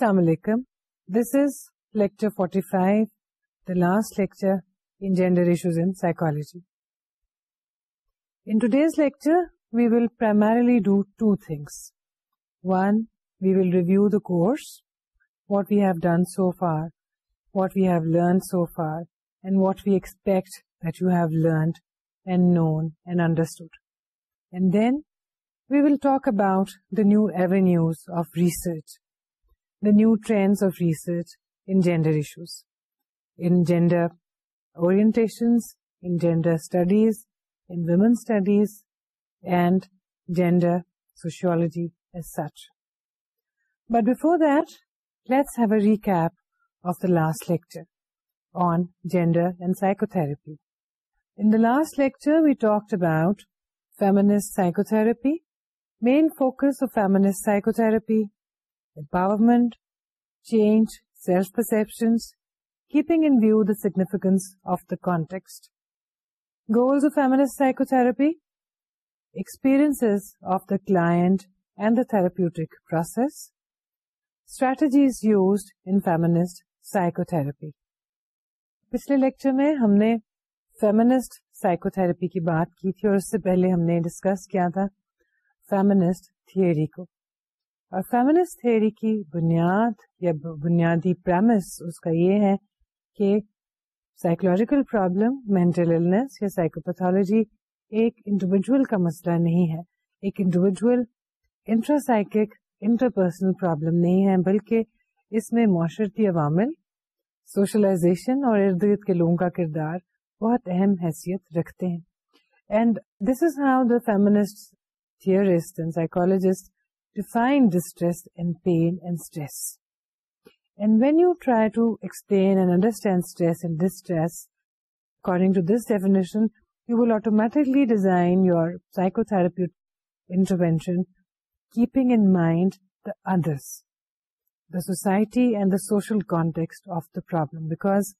Assalamu alaikum. This is lecture 45, the last lecture in gender issues in psychology. In today's lecture, we will primarily do two things. One, we will review the course, what we have done so far, what we have learned so far, and what we expect that you have learned and known and understood. And then, we will talk about the new avenues of research the new trend of research in جینڈرڈرٹیشنزر studies women studies and جینڈرجی et cetera but before this a recap the last lecture on جینڈرپی in last lecture we talk about feminist psychotherapy main focus of feminist psychotherapy empowerment, change, self-perceptions, keeping in view the significance of the context. Goals of feminist psychotherapy, experiences of the client and the therapeutic process, strategies used in feminist psychotherapy. پچھلے lecture میں ہم نے feminist psychotherapy کی بات کی تھی اور اس سے پہلے ہم نے ڈسکس کیا تھا فیمنسٹ تھیوری کو اور فیمنسٹ تھیوری کی بنیاد یا بنیادی پریمس اس کا یہ ہے کہ سائیکولوجیکل پرابلم مینٹل النس یا سائیکوپیتھولوجی ایک انڈیویجل کا مسئلہ نہیں ہے ایک انڈیویجل انٹراسائک انٹرپرسنل پرابلم نہیں ہے بلکہ اس میں معاشرتی عوامل سوشلائزیشن اور ارد گرد کے لوگوں کا کردار بہت اہم حیثیت رکھتے ہیں and this is how the feminist and psychologist define distress and pain and stress. And when you try to explain and understand stress and distress, according to this definition, you will automatically design your psychotherapeutic intervention, keeping in mind the others, the society and the social context of the problem, because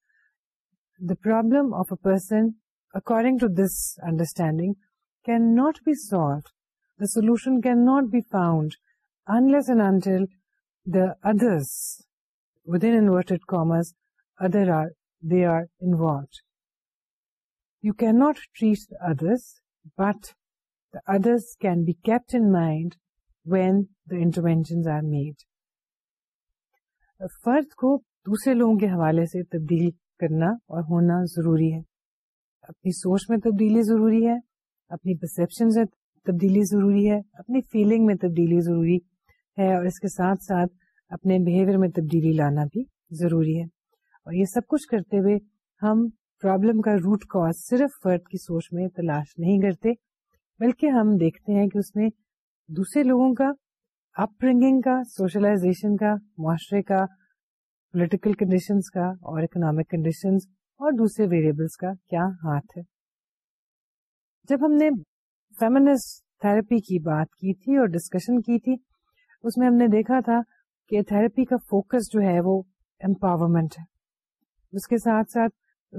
the problem of a person, according to this understanding, cannot be solved solution cannot be found others but the others you cannot in kept in mind when the made فرد کو دوسرے لوگوں کے حوالے سے تبدیل کرنا اور ہونا ضروری ہے اپنی سوچ میں تبدیلی ضروری ہے اپنی پرسپشن تبدیلی ضروری ہے اپنی فیلنگ میں تبدیلی ضروری ہے اور اس کے ساتھ ساتھ اپنے بہیویئر میں تبدیلی لانا بھی ضروری ہے اور یہ سب کچھ کرتے ہوئے ہم پرابلم کا روٹ کاز صرف فرد کی سوچ میں تلاش نہیں کرتے بلکہ ہم دیکھتے ہیں کہ اس میں دوسرے لوگوں کا اپ برنگنگ کا سوشلائزیشن کا معاشرے کا پولیٹیکل کنڈیشنز کا اور اکنامک کنڈیشنز اور دوسرے ویریبلس کا کیا ہاتھ ہے جب ہم نے تھراپی کی بات کی تھی اور ڈسکشن کی تھی اس میں ہم نے دیکھا تھا کہ تھراپی کا فوکس جو ہے وہ امپاورمنٹ ہے اس کے ساتھ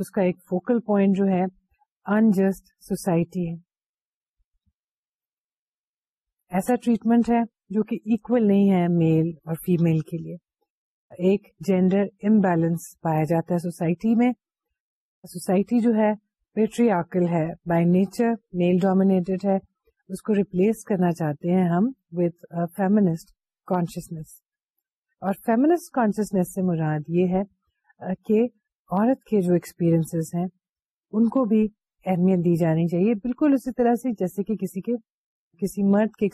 اس کا ایک فوکل پوائنٹ جو ہے انجسٹ سوسائٹی ہے ایسا ٹریٹمنٹ ہے جو کہ ایکول نہیں ہے میل اور فیمل کے لیے ایک جینڈر امبیلنس پایا جاتا ہے سوسائٹی میں سوسائٹی جو ہے پیٹری ہے بائی نیچر میل ڈومینیٹڈ ہے اس کو ریپلیس کرنا چاہتے ہیں ہم وتھ فیمنسٹ کانشیسنیس اور مراد یہ ہے کہ کے جو ہیں ان کو بھی اہمیت دی جانی چاہیے بالکل اسی طرح سے جیسے کہ کسی کے کسی مرد کے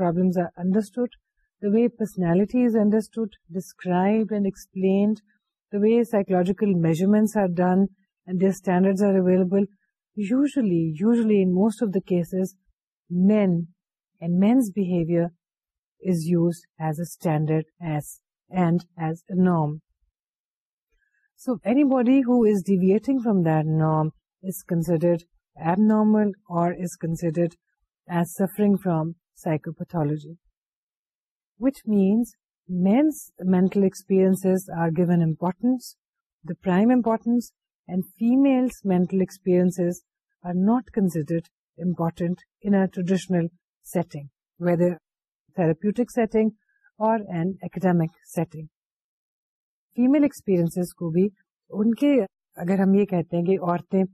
are understood the way personality is understood, described and explained, the way psychological measurements are done and their standards are available, usually in most of the cases, men and men's behavior is used as a standard as a norm. So anybody who is deviating from that norm is considered abnormal or is considered as suffering from psychopathology. What means means میں female experience کو بھی ان کے اگر ہم یہ کہتے ہیں کہ عورتیں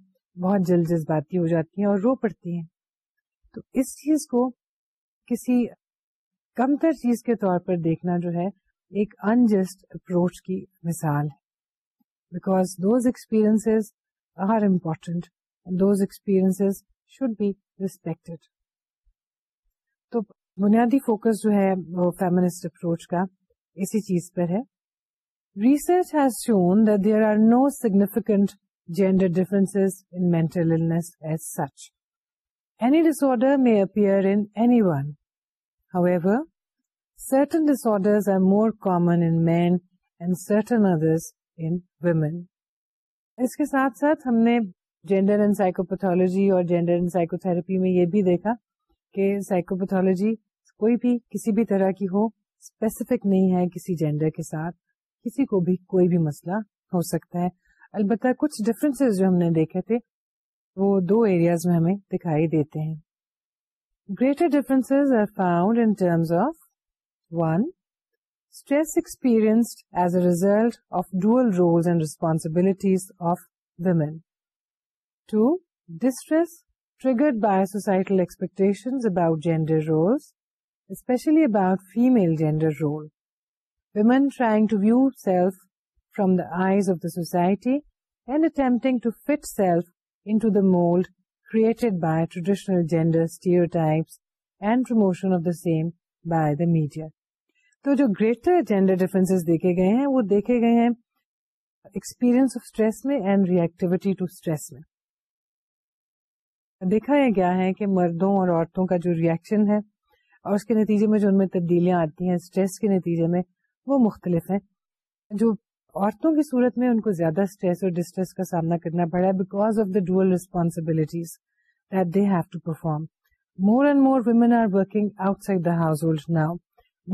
بہت جلد جذباتی ہو جاتی ہیں اور رو پڑتی ہیں تو اس چیز کو کسی کم تر چیز کے طور پر دیکھنا جو ہے ایک انجسٹ اپروچ کی مثال ہے those experience are important those experience should be respected تو بنیادی فوکس جو ہے وہ فیمنسٹ اپروچ کا اسی چیز پر ہے research has shown there are no significant gender difference in mental as such any disorder may appear anyone However, certain disorders are more common in men and certain others in women. اس کے ساتھ ساتھ ہم نے gender and psychopathology اور gender and psychotherapy میں یہ بھی دیکھا کہ سائیکوپیتھولوجی کوئی بھی کسی بھی طرح کی ہو اسپیسیفک نہیں ہے کسی جینڈر کے ساتھ کسی کو بھی کوئی بھی مسئلہ ہو سکتا ہے البتہ کچھ ڈفرینس جو ہم نے دیکھے تھے وہ دو ایریاز میں ہمیں دکھائی دیتے ہیں Greater differences are found in terms of 1. Stress experienced as a result of dual roles and responsibilities of women. 2. Distress triggered by societal expectations about gender roles, especially about female gender role. Women trying to view self from the eyes of the society and attempting to fit self into the mold created by traditional gender stereotypes and promotion of the same by the media. تو جو greater gender differences دیکھے گئے ہیں وہ دیکھے گئے ہیں experience of stress میں and reactivity to stress میں دیکھا یہ گیا ہے کہ مردوں اور عورتوں کا جو ریئیکشن ہے اور اس کے نتیجے میں جو ان میں تبدیلیاں آتی ہیں اسٹریس کے نتیجے میں وہ مختلف ہیں جو عورتوں کی صورت میں ان کو زیادہ اسٹریس اور ڈسٹریس کا سامنا کرنا پڑا because of the dual responsibilities that they have to perform more and more women are working outside the household now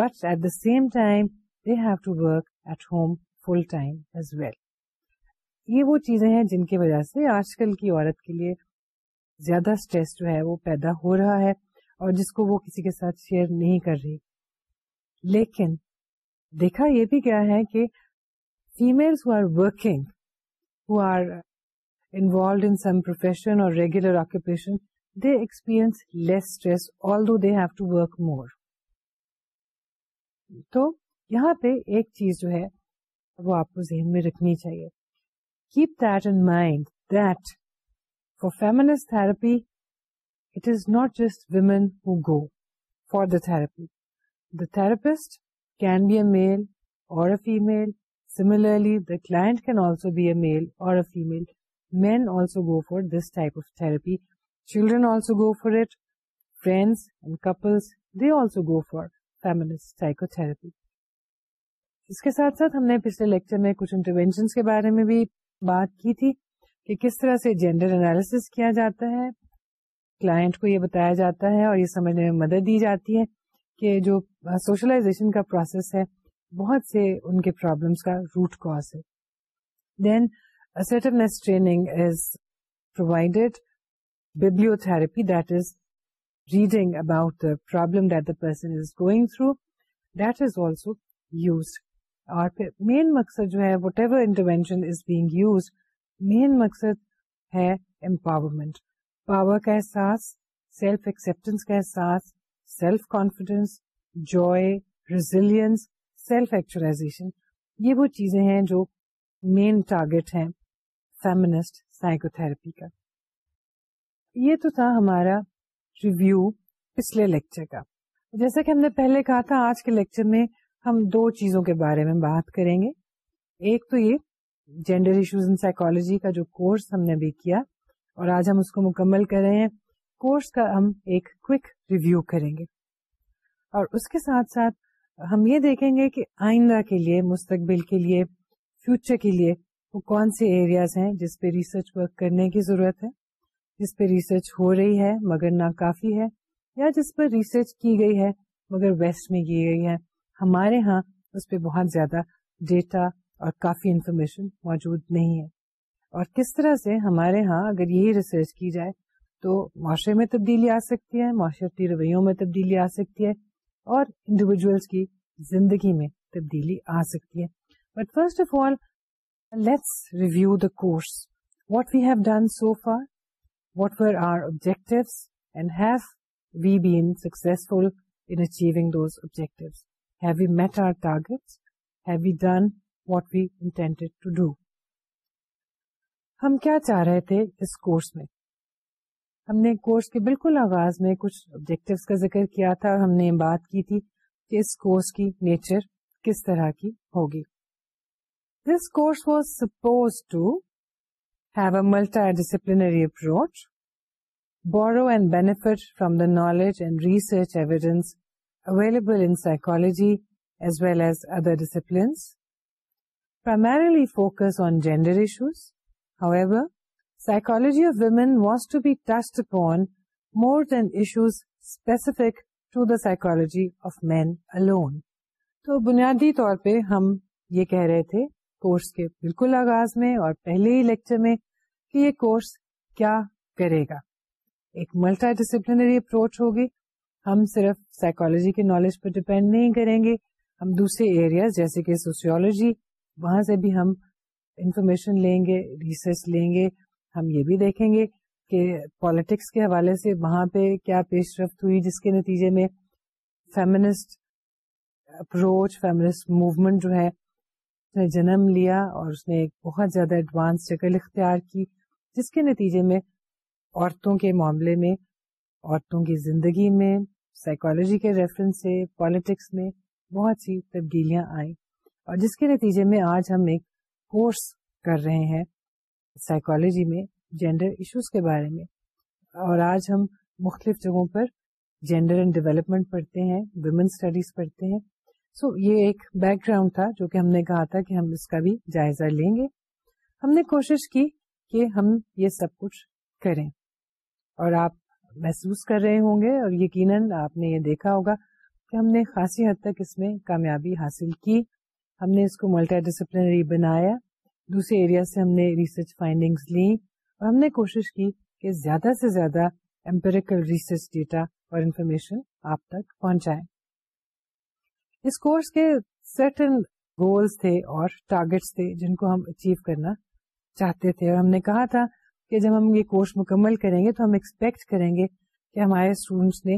but at the same time they have to work at home full time as well یہ وہ چیزیں ہیں جن کی وجہ سے آج کل کی عورت کے لیے زیادہ اسٹریس جو ہے وہ پیدا ہو رہا ہے اور جس کو وہ کسی کے ساتھ شیئر نہیں کر رہی لیکن دیکھا یہ بھی کیا ہے کہ females who are working who are involved in profession اور regular occupation they experience less stress although have to work more تو یہاں پہ ایک چیز جو ہے وہ آپ کو ذہن میں رکھنی چاہیے keep in mind that for feminist therapy it is not just women who go for the therapy the therapist can be a male or a female Similarly, the client can also be a male or a female. Men also go for this type of therapy. Children also go for it. Friends and couples, they also go for feminist psychotherapy. اس کے ساتھ ساتھ ہم نے پچھلے lecture میں کچھ intervention کے بارے میں بھی بات کی تھی کہ کس طرح سے جینڈر انالیس کیا جاتا ہے کلائنٹ کو یہ بتایا جاتا ہے اور یہ سمجھنے میں مدد دی جاتی ہے کہ جو سوشلائزیشن کا پروسیس ہے بہت سے ان کے پرابلمس کا روٹ کاز ہے then training is provided therapy that is reading about problem that the person is going through that is also used اور پھر مین مقصد جو ہے whatever intervention is being use main مقصد ہے امپاورمنٹ پاور کا احساس سیلف ایکسپٹینس کا احساس self confidence joy resilience self actualisation یہ وہ چیزیں ہیں جو مین ٹارگیٹ ہیں فیمنسٹ سائیکو تھراپی کا یہ تو تھا ہمارا ریویو پچھلے لیکچر کا جیسا کہ ہم نے پہلے کہا تھا آج کے لیکچر میں ہم دو چیزوں کے بارے میں بات کریں گے ایک تو یہ جینڈر ایشوز ان سائیکولوجی کا جو کورس ہم نے بھی کیا اور آج ہم اس کو مکمل کر رہے ہیں کورس کا ہم ایک ریویو کریں گے اور اس کے ساتھ ساتھ ہم یہ دیکھیں گے کہ آئندہ کے لیے مستقبل کے لیے فیوچر کے لیے وہ کون سے ایریاز ہیں جس پہ ریسرچ ورک کرنے کی ضرورت ہے جس پہ ریسرچ ہو رہی ہے مگر نہ کافی ہے یا جس پہ ریسرچ کی گئی ہے مگر ویسٹ میں کی گئی ہے ہمارے ہاں اس پہ بہت زیادہ ڈیٹا اور کافی انفارمیشن موجود نہیں ہے اور کس طرح سے ہمارے ہاں اگر یہی ریسرچ کی جائے تو معاشرے میں تبدیلی آ سکتی ہے معاشرتی رویوں میں تبدیلی آ سکتی ہے اور انڈیویجلس کی زندگی میں تبدیلی آ سکتی ہے but first of all let's review the course what we have done so far what were our objective and have we been successful in achieving those objective have we met our target have we done what we intended to do ہم کیا چاہ رہے تھے اس course میں ہم نے course کے بالکل آغاز میں کچھ آبجیکٹو کا ذکر کیا تھا اور ہم نے بات کی تھی کہ اس کورس کی نیچر کس طرح کی ہوگی this course was suppose to have a multidisciplinary approach borrow and benefit from the knowledge and research evidence available in psychology as well as other disciplines primarily focus on gender issues however psychology of then issues specific to the psychology of men تو بنیادی طور پہ ہم یہ کہہ رہے تھے course کے بالکل آغاز میں اور پہلے ہی لیکچر میں کہ یہ کورس کیا کرے گا ایک ملٹا ڈسپلینری اپروچ ہوگی ہم صرف سائیکولوجی کے نالج پر ڈپینڈ نہیں کریں گے ہم دوسرے ایریاز جیسے کہ سوسیولوجی وہاں سے بھی ہم انفارمیشن لیں گے ریسرچ لیں گے ہم یہ بھی دیکھیں گے کہ پالیٹکس کے حوالے سے وہاں پہ کیا پیش رفت ہوئی جس کے نتیجے میں فیمنسٹ اپروچ فیمنسٹ موومنٹ جو ہے اس نے جنم لیا اور اس نے ایک بہت زیادہ ایڈوانس شکل اختیار کی جس کے نتیجے میں عورتوں کے معاملے میں عورتوں کی زندگی میں سائیکالوجی کے ریفرنس سے پالیٹکس میں بہت سی تبدیلیاں آئیں اور جس کے نتیجے میں آج ہم ایک کورس کر رہے ہیں سائیکالوجی میں جینڈر ایشوز کے بارے میں اور آج ہم مختلف جگہوں پر جینڈر اینڈ ڈیولپمنٹ پڑھتے ہیں ویمن اسٹڈیز پڑھتے ہیں سو so, یہ ایک بیک گراؤنڈ تھا جو کہ ہم نے کہا تھا کہ ہم اس کا بھی جائزہ لیں گے ہم نے کوشش کی کہ ہم یہ سب کچھ کریں اور آپ محسوس کر رہے ہوں گے اور یقیناً آپ نے یہ دیکھا ہوگا کہ ہم نے خاصی حد تک اس میں کامیابی حاصل کی ہم نے اس کو ملٹا ڈسپلنری بنایا دوسرے ایریا سے ہم نے ریسرچ فائنڈنگ لی اور ہم نے کوشش کی کہ زیادہ سے زیادہ امپیریکل ریسرچ ڈیٹا اور انفارمیشن آپ تک پہنچائے اس کورس کے سرٹن گولس تھے اور ٹارگیٹس تھے جن کو ہم اچیو کرنا چاہتے تھے اور ہم نے کہا تھا کہ جب ہم یہ کورس مکمل کریں گے تو ہم ایکسپیکٹ کریں گے کہ ہمارے اسٹوڈینٹس نے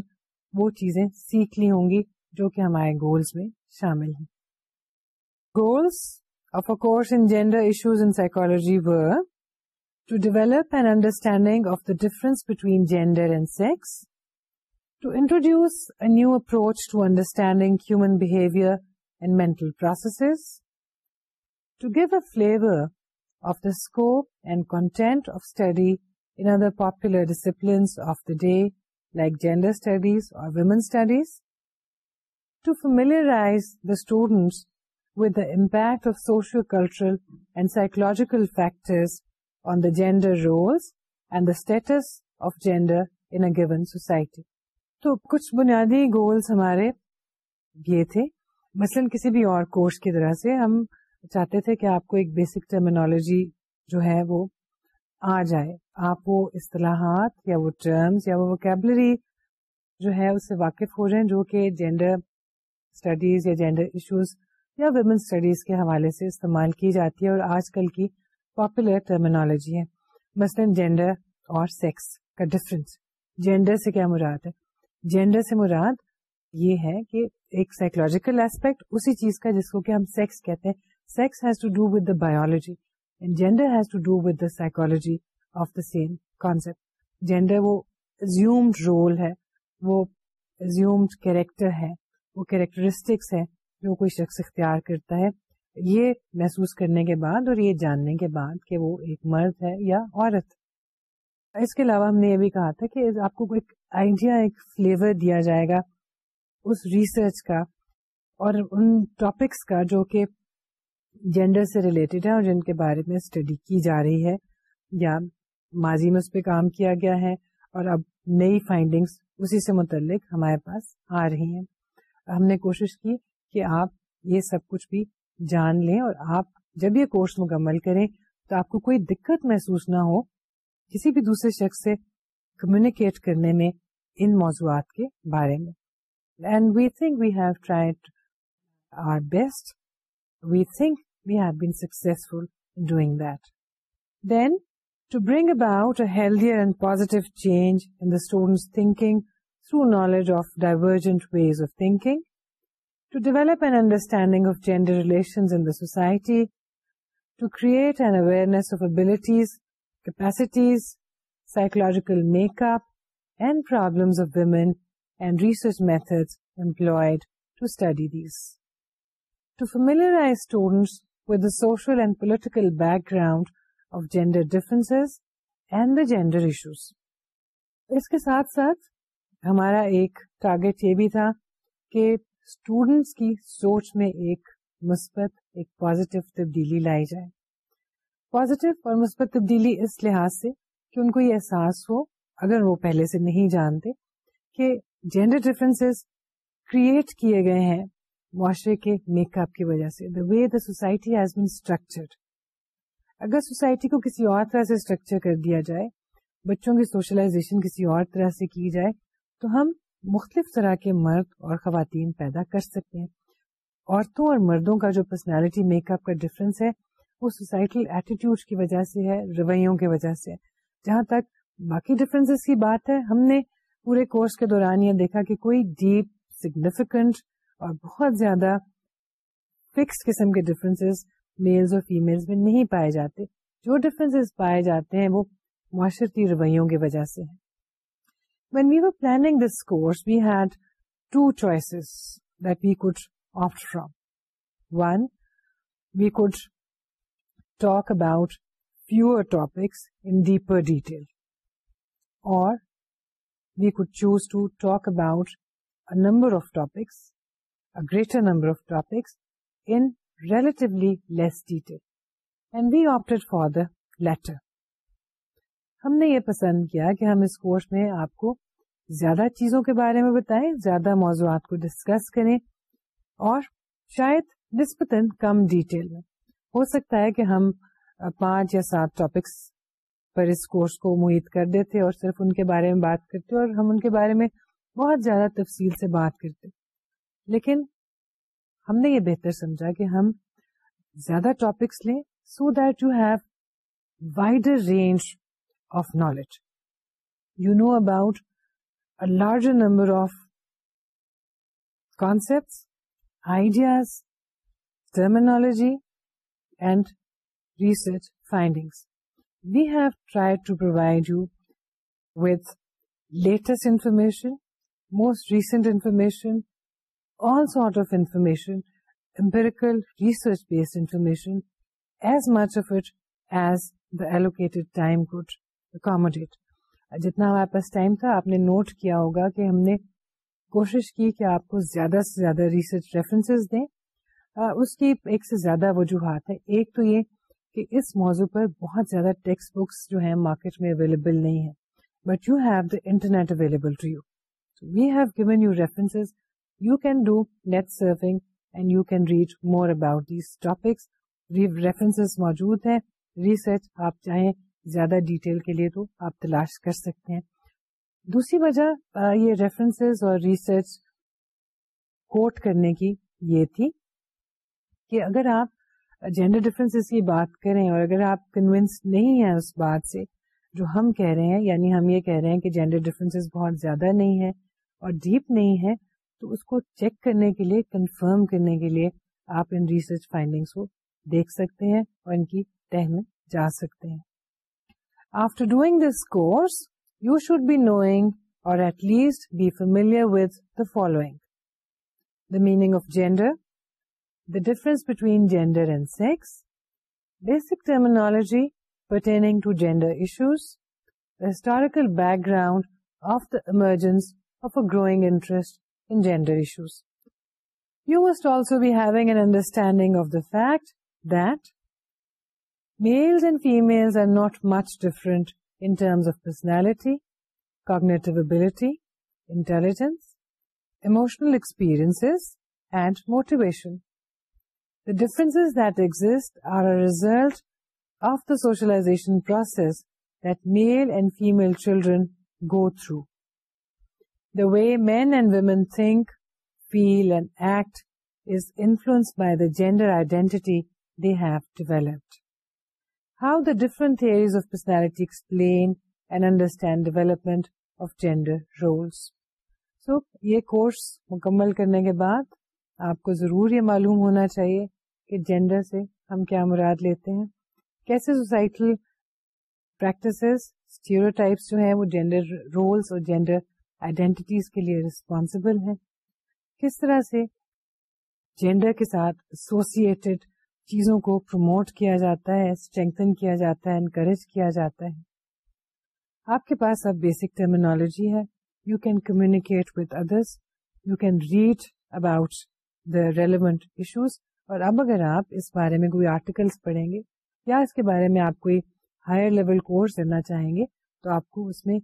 وہ چیزیں سیکھ لی ہوں گی جو کہ ہمارے گولس میں شامل ہیں goals of a course in gender issues in psychology were to develop an understanding of the difference between gender and sex, to introduce a new approach to understanding human behavior and mental processes, to give a flavor of the scope and content of study in other popular disciplines of the day like gender studies or women's studies, to familiarize the students impact of socio cultural and psychological factor gender roles and the status of gender given society تو کچھ بنیادی goals ہمارے یہ تھے مثلاً کسی بھی اور کورس کی طرح سے ہم چاہتے تھے کہ آپ کو ایک بیسک ٹرمینالوجی جو ہے وہ آ جائے آپ وہ اصطلاحات یا وہ ٹرمز یا وہ وکیبلری جو ہے اس سے واقف ہو جائیں جو کہ جینڈر اسٹڈیز یا جینڈر ایشوز یا ویمن اسٹڈیز کے حوالے سے استعمال کی جاتی ہے اور آج کل کی پاپولر ٹرمینالوجی ہے مثلاً جینڈر اور سیکس کا ڈفرینس جینڈر سے کیا مراد ہے جینڈر سے مراد یہ ہے کہ ایک سائیکولوجیکل ایسپیکٹ اسی چیز کا جس کو کہ ہم سیکس کہتے ہیں sex has to do with the biology and gender has to do with the psychology of the same concept gender وہ زیومڈ رول ہے وہ زیومڈ کیریکٹر ہے وہ کیریکٹرسٹکس ہے جو کوئی شخص اختیار کرتا ہے یہ محسوس کرنے کے بعد اور یہ جاننے کے بعد کہ وہ ایک مرد ہے یا عورت اس کے علاوہ ہم نے یہ بھی کہا تھا کہ آپ کو ایک آئیڈیا ایک فلیور دیا جائے گا اس ریسرچ کا اور ان ٹاپکس کا جو کہ جینڈر سے ریلیٹڈ ہے اور جن کے بارے میں اسٹڈی کی جا رہی ہے یا ماضی میں اس پہ کام کیا گیا ہے اور اب نئی فائنڈنگس اسی سے متعلق ہمارے پاس آ رہی ہیں ہم نے کوشش کی آپ یہ سب کچھ بھی جان لیں اور آپ جب یہ کورس مکمل کریں تو آپ کو کوئی دقت محسوس نہ ہو کسی بھی دوسرے شخص سے کمیونیکیٹ کرنے میں ان موضوعات کے بارے میں to develop and understanding of gender relations in the society to create an awareness of abilities capacities psychological make up and problem of women and research methods employed to study these to familiarise with the social and political background of gender difference and the gender issues اس کے ساتھ ساتھ ہمارا ایک target یہ بھی تھا کہ اسٹوڈینٹس کی سوچ میں ایک مثبت ایک پازیٹیو تبدیلی لائی جائے پازیٹیو اور مثبت تبدیلی اس لحاظ سے کہ ان کو یہ احساس ہو اگر وہ پہلے سے نہیں جانتے کہ جینڈر ڈفرینس کریٹ کیے گئے ہیں معاشرے کے میک اپ کی وجہ سے the way the society has been structured اگر سوسائٹی کو کسی اور طرح سے اسٹرکچر کر دیا جائے بچوں کی سوشلائزیشن کسی اور طرح سے کی جائے تو ہم مختلف طرح کے مرد اور خواتین پیدا کر سکتے ہیں عورتوں اور مردوں کا جو پرسنالٹی میک اپ کا ڈفرینس ہے وہ سوسائٹل ایٹیٹیوڈ کی وجہ سے ہے رویوں کی وجہ سے جہاں تک باقی ڈفرینس کی بات ہے ہم نے پورے کورس کے دوران یہ دیکھا کہ کوئی ڈیپ سگنیفیکنٹ اور بہت زیادہ فکس قسم کے ڈفرینس میلز اور فیمیلز میں نہیں پائے جاتے جو ڈفرینس پائے جاتے ہیں وہ معاشرتی رویوں کی وجہ سے ہیں وین یو wing this course we had two choices about fewer detail or we could choose to talk about number of topics a greater number of topically less detail and be up for the latter ہم نے یہ پسند کیا کہ ہم اس course میں آپ کو زیادہ چیزوں کے بارے میں بتائیں زیادہ موضوعات کو ڈسکس کریں اور شاید نسبتاً کم ڈیٹیل میں ہو سکتا ہے کہ ہم پانچ یا سات ٹاپکس پر اس کورس کو محیط کر دیتے اور صرف ان کے بارے میں بات کرتے اور ہم ان کے بارے میں بہت زیادہ تفصیل سے بات کرتے لیکن ہم نے یہ بہتر سمجھا کہ ہم زیادہ ٹاپکس لیں so that you have wider range of knowledge you know about a larger number of concepts, ideas, terminology, and research findings. We have tried to provide you with latest information, most recent information, all sort of information, empirical research-based information, as much of it as the allocated time could accommodate. جتنا ہمارے پاس time تھا آپ نے note کیا ہوگا کہ ہم نے کوشش کی کہ آپ کو زیادہ سے زیادہ ریسرچ ریفرنسز دیں اس کی ایک سے زیادہ وجوہات ہے ایک تو یہ کہ اس موضوع پر بہت زیادہ ٹیکسٹ بکس جو ہیں مارکیٹ میں اویلیبل نہیں ہے but you have the internet available to you we have given you references you can do net surfing and you can read more about these topics reference موجود ہیں research آپ چاہیں زیادہ ڈیٹیل کے لیے تو آپ تلاش کر سکتے ہیں دوسری وجہ یہ ریفرنس اور ریسرچ کوٹ کرنے کی یہ تھی کہ اگر آپ جینڈر ڈفرینس کی بات کریں اور اگر آپ کنوینس نہیں ہیں اس بات سے جو ہم کہہ رہے ہیں یعنی ہم یہ کہہ رہے ہیں کہ جینڈر ڈفرینسز بہت زیادہ نہیں ہے اور ڈیپ نہیں ہے تو اس کو چیک کرنے کے لیے کنفرم کرنے کے لیے آپ ان ریسرچ فائنڈنگس کو دیکھ سکتے ہیں اور ان کی تہ میں جا سکتے ہیں After doing this course, you should be knowing or at least be familiar with the following: the meaning of gender, the difference between gender and sex, basic terminology pertaining to gender issues, the historical background of the emergence of a growing interest in gender issues. You must also be having an understanding of the fact that males and females are not much different in terms of personality cognitive ability intelligence emotional experience and motivation The differences that exist are a result of the socialization process that male and female children go through. The way men and women think, feel and act is influenced by the gender identity they have developed. How the different theories of personality explain and understand development of course مکمل کرنے کے بعد آپ کو ضرور یہ معلوم ہونا چاہیے کہ جینڈر سے ہم کیا مراد لیتے ہیں کیسے سوسائٹل پریکٹسز اسٹیئروٹائپس جو ہیں وہ جینڈر رولس اور جینڈر آئیڈینٹیز کے لیے رسپانسبل ہیں کس طرح سے جینڈر کے ساتھ ایسوسیٹڈ چیزوں کو پروموٹ کیا جاتا ہے اسٹرینتھن کیا جاتا ہے انکریج کیا جاتا ہے آپ کے پاس اب بیسک ٹرمینالوجی ہے you can communicate with others you can read about the relevant issues اور اب اگر آپ اس بارے میں کوئی آرٹیکلس پڑھیں گے یا اس کے بارے میں آپ کوئی ہائر لیول کورس دینا چاہیں گے تو آپ کو اس میں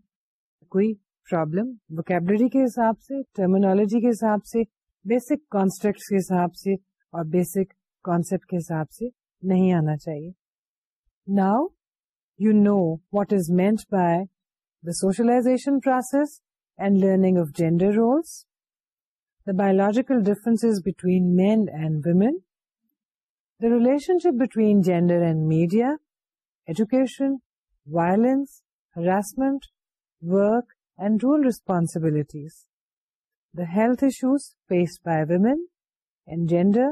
کوئی پرابلم وکیبلری کے حساب سے ٹرمینالوجی کے حساب سے بیسک کانسپٹ کے حساب سے اور بیسک کانسپٹ کے حساب سے نہیں آنا چاہیے now you know what is meant by the socialization process and learning of gender roles the biological difference between men and women the relationship between gender and media education violence harassment work and role responsibilities the health issues faced by women and gender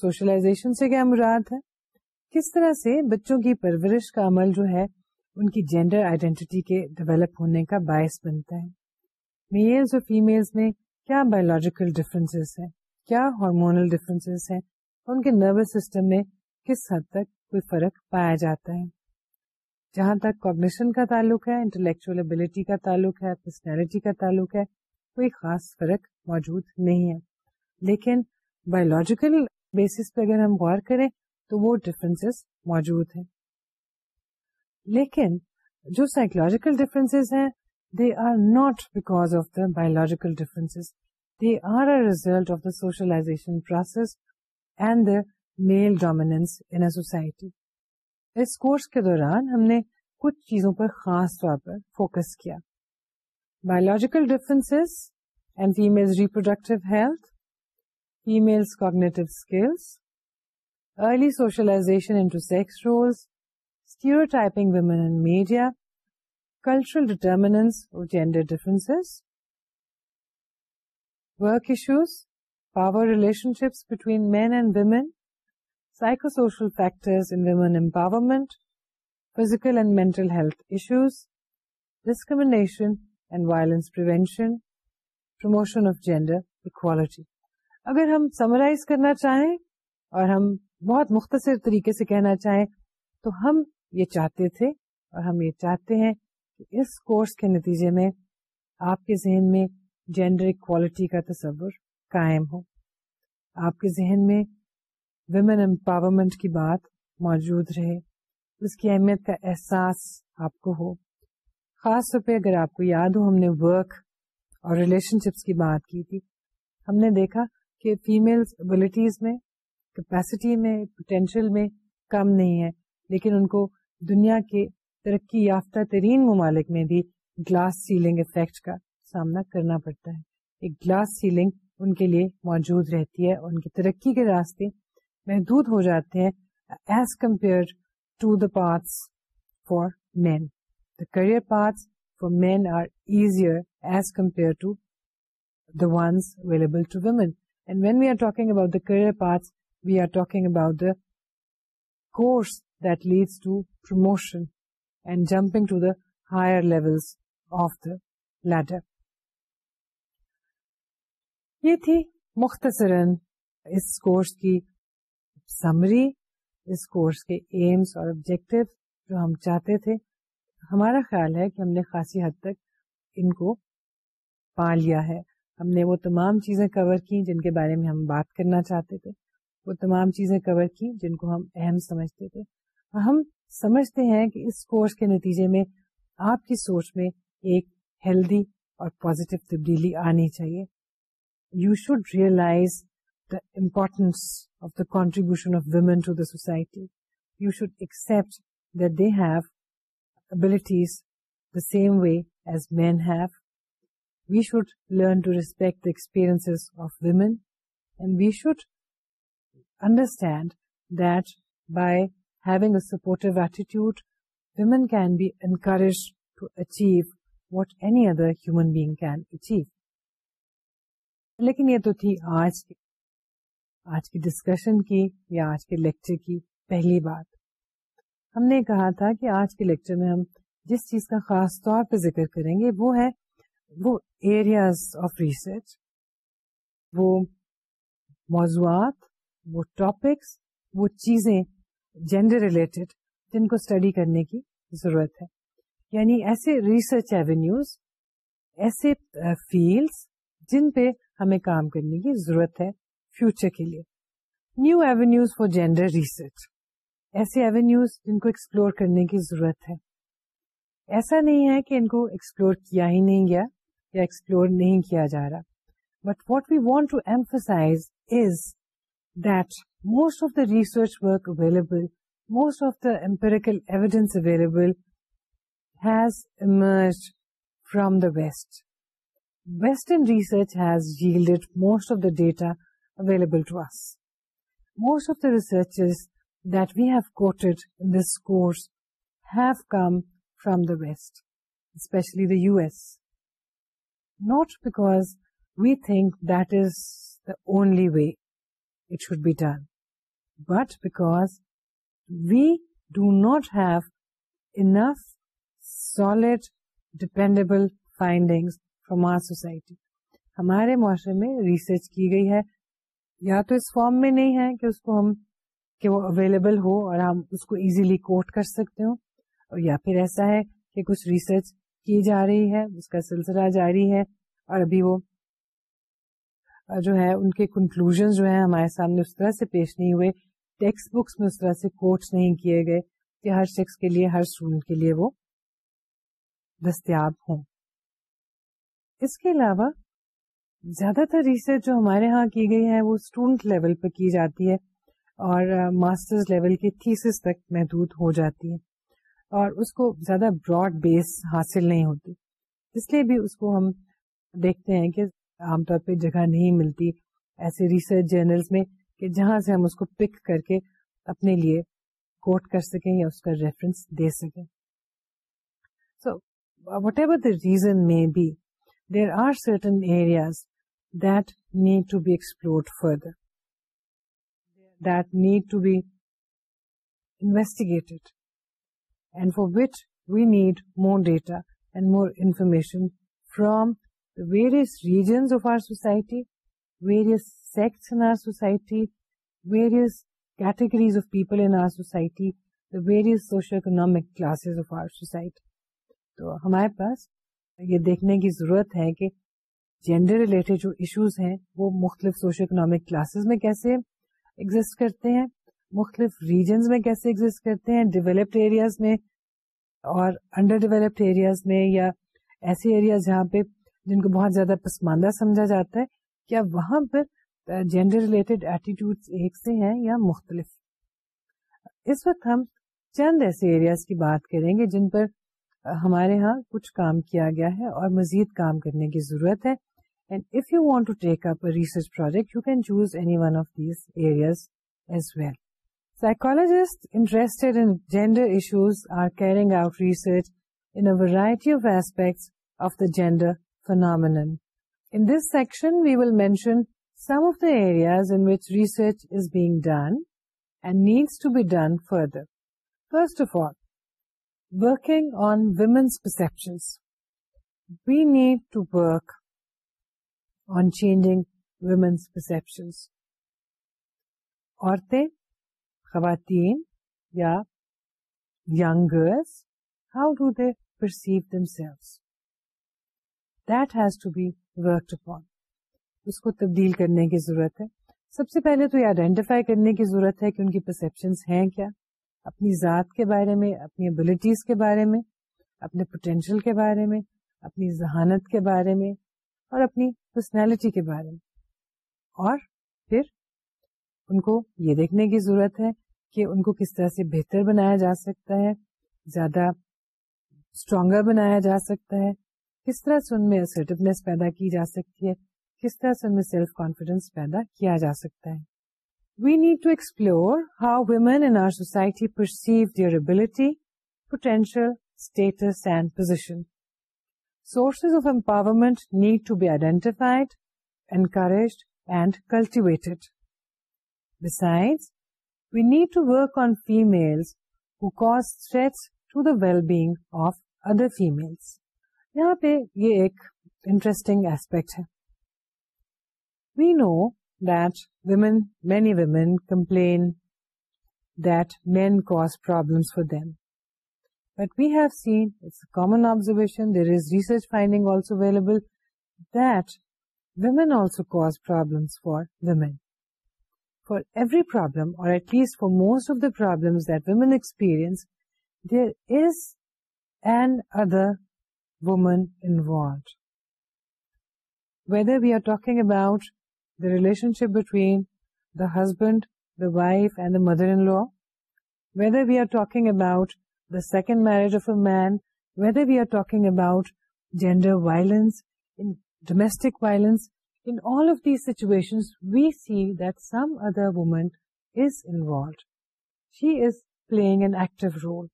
socialization سے کیا مراد ہے کس طرح سے بچوں کی پرورش کا عمل جو ہے ان کی جینڈر آئیڈینٹی کے ڈیولپ ہونے کا باعث بنتا ہے میلز اور فیمیلز میں کیا بایولوجیکل ڈفرینس ہیں کیا ہارمونل ڈفرینس ہیں اور ان کے نروس سسٹم میں کس حد تک کوئی فرق پایا جاتا ہے جہاں تک کوگنیشن کا تعلق ہے انٹلیکچوئل ابلیٹی کا تعلق ہے پرسنالٹی کا تعلق ہے کوئی خاص فرق موجود نہیں ہے لیکن بایولوجیکل بیسس پہ اگر ہم غور کریں تو وہ ڈفرینس موجود ہیں لیکن جو سائیکولوجیکل ڈفرینس ہیں they are not because of the biological difference they are a result of the socialization process and the male dominance in society us course کے دوران ہم نے کچھ چیزوں پر خاص طور پر فوکس کیا biological difference and female reproductive health female cognitive skills early socialization into sex roles typing women and media cultural determinants اور gender difference work issues power relationships between men and women psychosocial factor empowerment فزیکلشن promotion of gender equality اگر ہم summarize کرنا چاہیں اور ہم بہت مختصر طریقے سے کہنا چاہیں تو ہم یہ چاہتے تھے اور ہم یہ چاہتے ہیں کہ اس کورس کے نتیجے میں آپ کے ذہن میں جینڈر اکوالٹی کا تصور قائم ہو آپ کے ذہن میں ویمن امپاورمنٹ کی بات موجود رہے اس کی اہمیت کا احساس آپ کو ہو خاص طور پہ اگر آپ کو یاد ہو ہم نے ورک اور ریلیشن شپس کی بات کی تھی ہم نے دیکھا کہ فیمل ابلیٹیز میں کیپیسٹی میں پوٹینشیل میں کم نہیں ہے لیکن ان کو دنیا کے ترقی یافتہ ترین ممالک میں بھی گلاس سیلنگ افیکٹ کا سامنا کرنا پڑتا ہے ایک گلاس سیلنگ ان کے لیے موجود رہتی ہے اور ان کی ترقی کے راستے محدود ہو جاتے ہیں as compare to the paths for men the career paths for men are easier as compare to the ones available to women and when we are talking about the career paths we are talking about the course that leads to promotion and jumping to the higher levels of the ladder یہ تھی مختصراً اس course کی summary اس course کے aims اور objective جو ہم چاہتے تھے ہمارا خیال ہے کہ ہم نے خاصی حد تک ان کو پا لیا ہے ہم نے وہ تمام چیزیں کور کی جن کے بارے میں ہم بات کرنا چاہتے تھے وہ تمام چیزیں کور کی جن کو ہم اہم سمجھتے تھے ہم سمجھتے ہیں کہ اس کورس کے نتیجے میں آپ کی سوچ میں ایک ہیلدی اور پازیٹو تبدیلی آنی چاہیے you should realize the importance of the contribution of women to the society you should accept that they've abilities the same way as men have we should learn to respect the experience of women we should understand that by having a supportive attitude women can be encourage to achieve what any other human being can achieve لیکن یہ تو تھی آج کی آج کی discussion کی یا آج کے لیکچر کی پہلی بات ہم نے کہا تھا کہ آج کے لیکچر میں ہم جس چیز کا خاص طور پہ ذکر کریں گے وہ ہے وہ ایریاز آف ریسرچ وہ موضوعات وہ ٹاپکس وہ چیزیں جینڈر ریلیٹڈ جن کو اسٹڈی کرنے کی ضرورت ہے یعنی ایسے ریسرچ ایونیوز ایسے فیلڈس جن پہ ہمیں کام کرنے کی ضرورت ہے فیوچر کے لیے new avenues for gender research ایسے ایوینیوز جن کو ایکسپلور کرنے کی ضرورت ہے ایسا نہیں ہے کہ ان کو ایکسپلور کیا ہی نہیں گیا یا ایکسپلور نہیں کیا جا رہا but what we want to emphasize is that most of the research work available most of the empirical evidence available has emerged from the west western research has most of the data available to us most of the research is that we have quoted this cause have come from the west especially the U S not back we think that is the only way it should be done but back we do not have enough solid dependable finding from our society ہمارے معاشرے میں research کی گئی ہے یا تو اس form میں نہیں ہے کہ اس کو ہم کہ وہ اویلیبل ہو اور ہم اس کو ایزیلی کوٹ کر سکتے ہوں اور یا پھر ایسا ہے کہ کچھ ریسرچ کی جا رہی ہے اس کا سلسلہ جاری ہے اور ابھی وہ جو ہے ان کے کنکلوژ جو ہے ہمارے سامنے اس طرح سے پیش نہیں ہوئے ٹیکسٹ بکس میں اس طرح سے کوٹ نہیں کیے گئے کہ ہر شخص کے لیے ہر اسٹوڈینٹ کے لیے وہ دستیاب ہوں اس کے علاوہ زیادہ تر ریسرچ جو ہمارے ہاں کی گئی ہے وہ اسٹوڈنٹ لیول پہ کی جاتی ہے اور ماسٹرز لیول کی تھیسس تک محدود ہو جاتی ہے اور اس کو زیادہ براڈ بیس حاصل نہیں ہوتی اس لیے بھی اس کو ہم دیکھتے ہیں کہ عام طور پہ جگہ نہیں ملتی ایسے ریسرچ جرنلس میں کہ جہاں سے ہم اس کو پک کر کے اپنے لیے کوٹ کر سکیں یا اس کا ریفرنس دے سکیں so whatever the reason may be there are certain areas فردرگیٹیڈ and for we need more data various regions of our society various sects in society various categories of people in our society the various social economic classes of our society تو ہمارے پاس یہ دیکھنے کی ضرورت ہے کہ gender related جو ایشوز ہیں وہ مختلف سوشو اکنامک کلاسز میں کیسے ایگزٹ کرتے ہیں مختلف ریجنز میں کیسے ایگزٹ کرتے ہیں ڈیولپڈ ایریاز میں اور انڈر ڈیولپڈ ایریاز میں یا ایسے ایریاز جہاں پہ جن کو بہت زیادہ پسماندہ سمجھا جاتا ہے کیا وہاں پر جینڈر ریلیٹڈ ایٹیٹیوڈ ایک سے ہیں یا مختلف اس وقت ہم چند ایسے ایریاز کی بات کریں گے جن پر ہمارے ہاں کچھ کام کیا گیا ہے اور مزید کام کرنے کی ضرورت ہے And if you want to take up a research project, you can choose any one of these areas as well. Psychologists interested in gender issues are carrying out research in a variety of aspects of the gender phenomenon. In this section, we will mention some of the areas in which research is being done and needs to be done further. First of all, working on women's perceptions. We need to work on changing women's perceptions. عورتیں خواتین یا young girls how do they perceive themselves? That has to be worked upon. اس کو تبدیل کرنے کی ضرورت ہے سب سے پہلے تو یہ آئیڈینٹیفائی کرنے کی ضرورت ہے کہ ان کی پرسپشنس ہیں کیا اپنی ذات کے بارے میں اپنی ابلیٹیز کے بارے میں اپنے پوٹینشیل کے بارے میں اپنی ذہانت کے بارے میں اور اپنی پرسنالٹی کے بارے میں اور پھر ان کو یہ دیکھنے کی ضرورت ہے کہ ان کو کس طرح سے بہتر بنایا جا سکتا ہے زیادہ اسٹرانگر بنایا جا سکتا ہے کس طرح سے ان میں اسرٹونیس پیدا کی جا سکتی ہے کس طرح سے ان میں سیلف کانفیڈینس پیدا کیا جا سکتا ہے we need to explore how women in our society perceive their ability potential status and position sources of empowerment need to be identified encouraged and cultivated besides we need to work on females whose threats to the well being of other females یہاں پہ یہ ایک interesting aspect ہے we know that women many women complain that men cause problem for them But we have seen, it's a common observation, there is research finding also available, that women also cause problems for women. For every problem, or at least for most of the problems that women experience, there is an other woman involved. Whether we are talking about the relationship between the husband, the wife, and the mother-in-law, whether we are talking about the second marriage of a man, whether we are talking about gender violence, in domestic violence, in all of these situations, we see that some other woman is involved. She is playing an active role.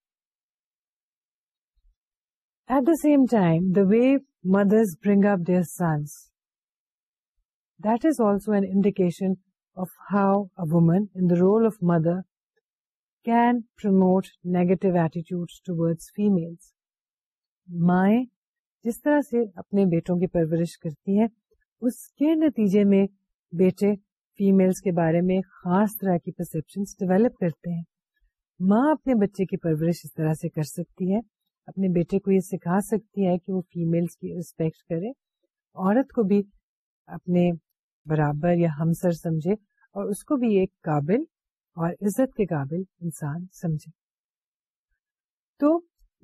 At the same time, the way mothers bring up their sons, that is also an indication of how a woman, in the role of mother, کینموٹ negative ایٹیچیوڈ ٹویلس مائیں جس طرح سے اپنے بیٹوں کی پرورش کرتی ہیں اس کے نتیجے میں بیٹے فیملس کے بارے میں خاص طرح کی پرسپشن ڈیولپ کرتے ہیں ماں اپنے بچے کی پرورش اس طرح سے کر سکتی ہے اپنے بیٹے کو یہ سکھا سکتی ہے کہ وہ فیملس کی ریسپیکٹ کرے عورت کو بھی اپنے برابر یا ہمسر سمجھے اور اس کو بھی ایک قابل اور عزت کے قابل انسان سمجھے تو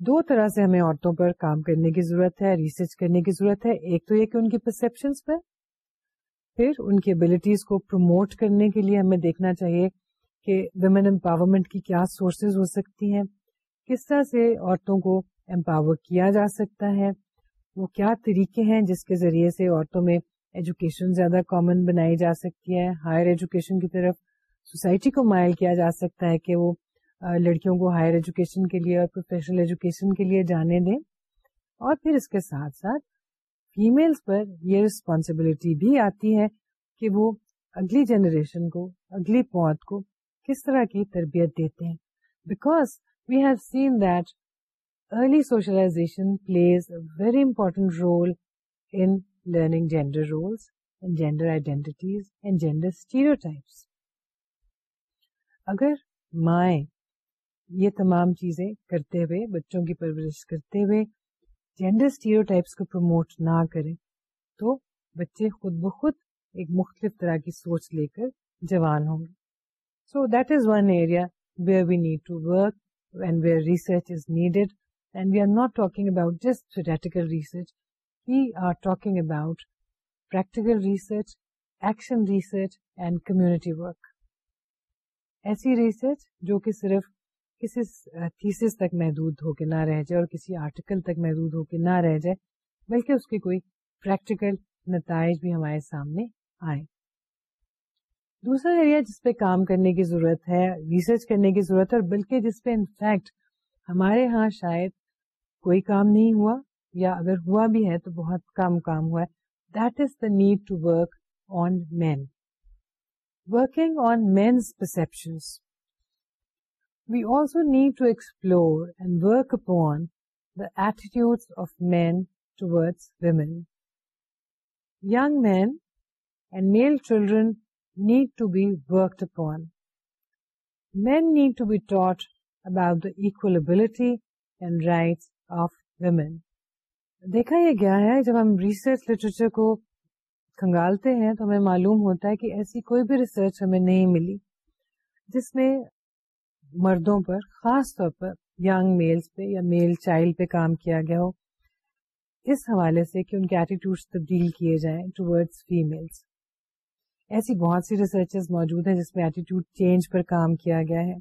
دو طرح سے ہمیں عورتوں پر کام کرنے کی ضرورت ہے ریسرچ کرنے کی ضرورت ہے ایک تو یہ کہ ان کی پرسپشن پر پھر ان کی ابلیٹیز کو پروموٹ کرنے کے لیے ہمیں دیکھنا چاہیے کہ ویمن امپاورمنٹ کی کیا سورسز ہو سکتی ہیں کس طرح سے عورتوں کو امپاور کیا جا سکتا ہے وہ کیا طریقے ہیں جس کے ذریعے سے عورتوں میں ایجوکیشن زیادہ کامن بنائی جا سکتی ہے ہائر ایجوکیشن کی طرف سوسائٹی کو مائل کیا جا سکتا ہے کہ وہ لڑکیوں کو ہائر ایجوکیشن کے لیے اور پروفیشنل ایجوکیشن کے لیے جانے دیں اور پھر اس کے ساتھ ساتھ فیملس پر یہ ریسپانسبلٹی بھی آتی ہے کہ وہ اگلی جنریشن کو اگلی پود کو کس طرح کی تربیت دیتے ہیں because we have seen that early socialization plays very important role in learning gender roles and and gender identities gender stereotypes اگر مائیں یہ تمام چیزیں کرتے ہوئے بچوں کی پرورش کرتے ہوئے اسٹیرو ٹائپس کو پروموٹ نہ کریں تو بچے خود بخود ایک مختلف طرح کی سوچ لے کر جوان ہوں گے so that is one area where we need to work and where research is needed and we are not talking about just theoretical research we are talking about practical research action research and community work ایسی research جو کہ صرف کسی thesis تک محدود ہو کے نہ رہ جائے اور کسی آرٹیکل تک محدود ہو کے نہ رہ جائے بلکہ اس کے کوئی پریکٹیکل نتائج بھی ہمارے سامنے آئے دوسرا جس پہ کام کرنے کی ضرورت ہے ریسرچ کرنے کی ضرورت ہے اور بلکہ جس پہ انفیکٹ ہمارے یہاں شاید کوئی کام نہیں ہوا یا اگر ہوا بھی ہے تو بہت کم کام ہوا ہے that is the need to work on men ایٹیوف to young men and male children need to be work upon men need to be taught about the equality and rights of women دیکھا گیا ہے جب ہم research literature کو کھنگالتے ہیں تو ہمیں معلوم ہوتا ہے کہ ایسی کوئی بھی ریسرچ ہمیں نہیں ملی جس میں مردوں پر خاص طور پر یگ میلس پہ یا میل چائلڈ پہ کام کیا گیا ہو اس حوالے سے کہ ان کے ایٹیٹیوڈس تبدیل کیے جائیں ٹوڈس فیملس ایسی بہت سی ریسرچز موجود ہیں جس میں ایٹیٹیوڈ چینج پر کام کیا گیا ہے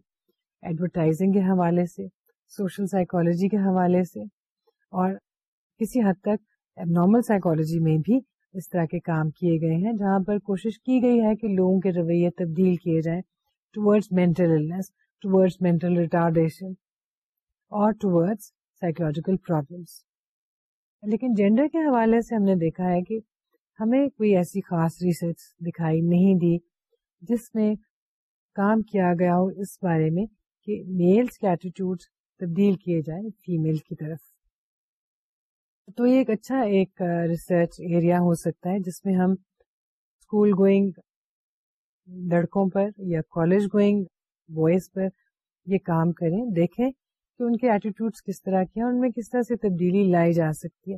ایڈورٹائزنگ کے حوالے سے سوشل سائیکولوجی کے حوالے سے اور کسی حد تک نارمل سائیکولوجی میں بھی اس طرح کے کام کیے گئے ہیں جہاں پر کوشش کی گئی ہے کہ لوگوں کے رویے تبدیل کیے جائیں ٹورڈس مینٹل مینٹل ریٹارڈیشن اور ٹورڈس سائیکولوجیکل پرابلمس لیکن جینڈر کے حوالے سے ہم نے دیکھا ہے کہ ہمیں کوئی ایسی خاص ریسرچ دکھائی نہیں دی جس میں کام کیا گیا ہو اس بارے میں کہ میلس کے ایٹیٹیوڈ تبدیل کیے جائیں فیمیل کی طرف تو یہ ایک اچھا ایک ریسرچ ایریا ہو سکتا ہے جس میں ہم اسکول گوئنگ لڑکوں پر یا کالج گوئنگ بوائز پر یہ کام کریں دیکھیں کہ ان کے ایٹیٹیوڈ کس طرح کے ہیں ان میں کس طرح سے تبدیلی لائی جا سکتی ہے